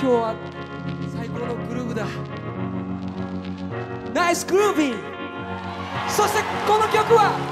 今日は最高のグルーヴだ。ナイスグルービー。そしてこの曲は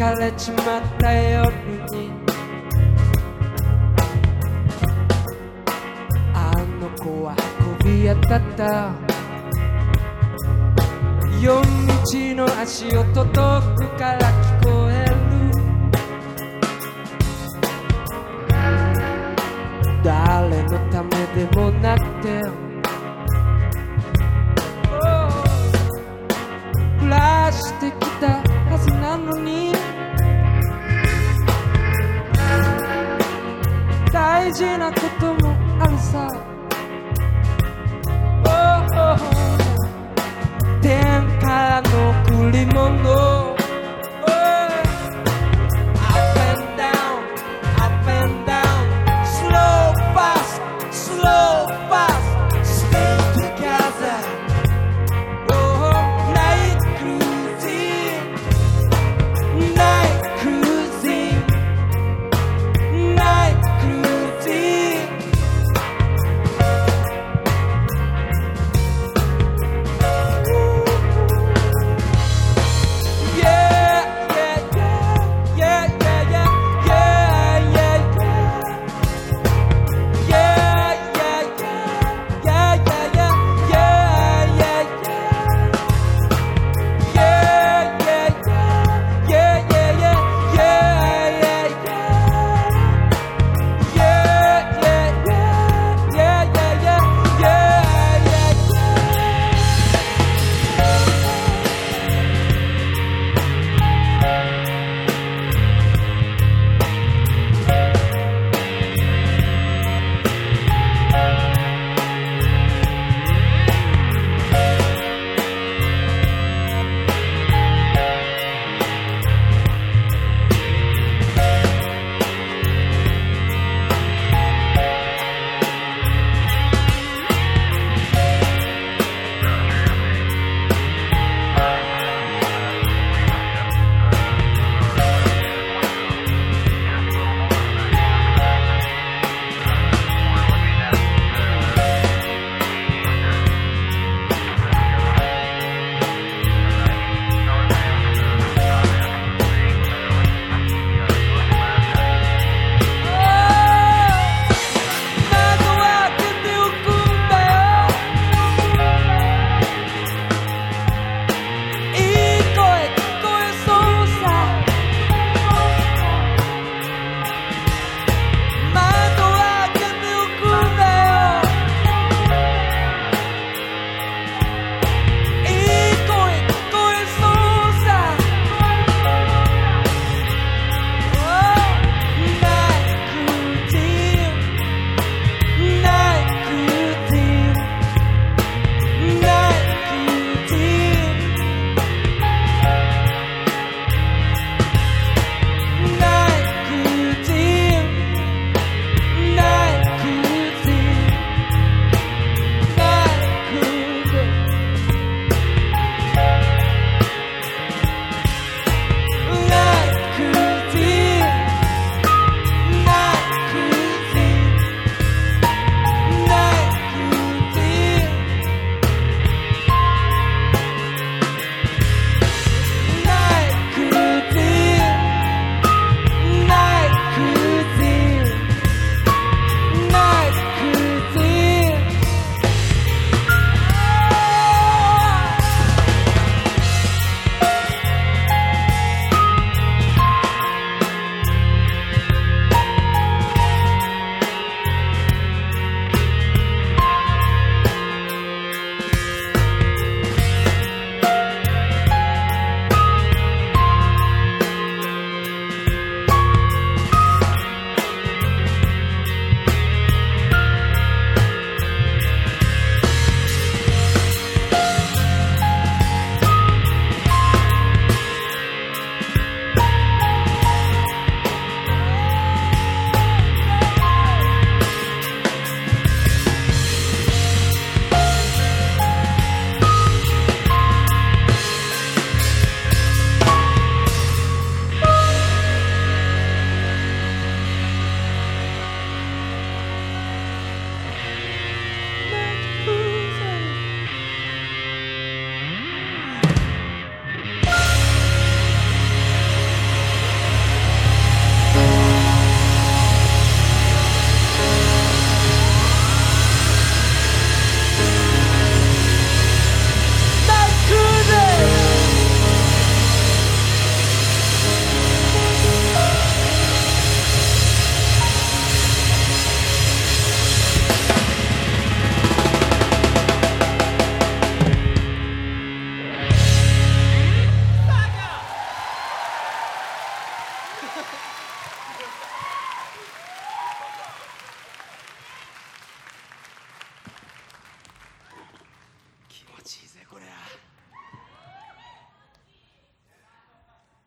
いかれちまった夜に」「あの子は運び屋だった」「夜道の足音遠くから聞こえる」誰のためでもなくて。事なこと